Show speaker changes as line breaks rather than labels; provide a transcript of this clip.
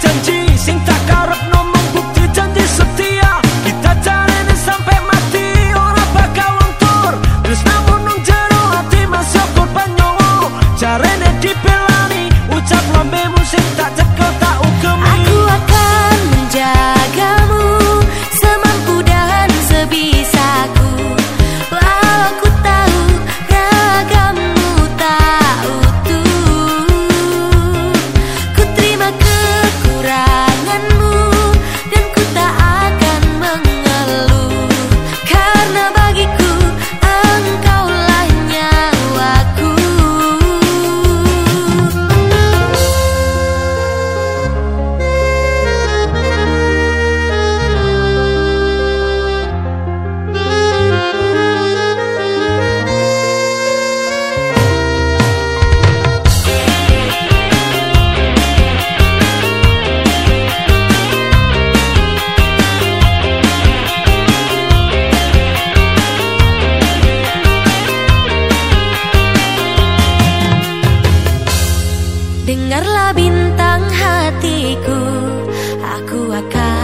曾经，现在。
bintang hatiku Aku akan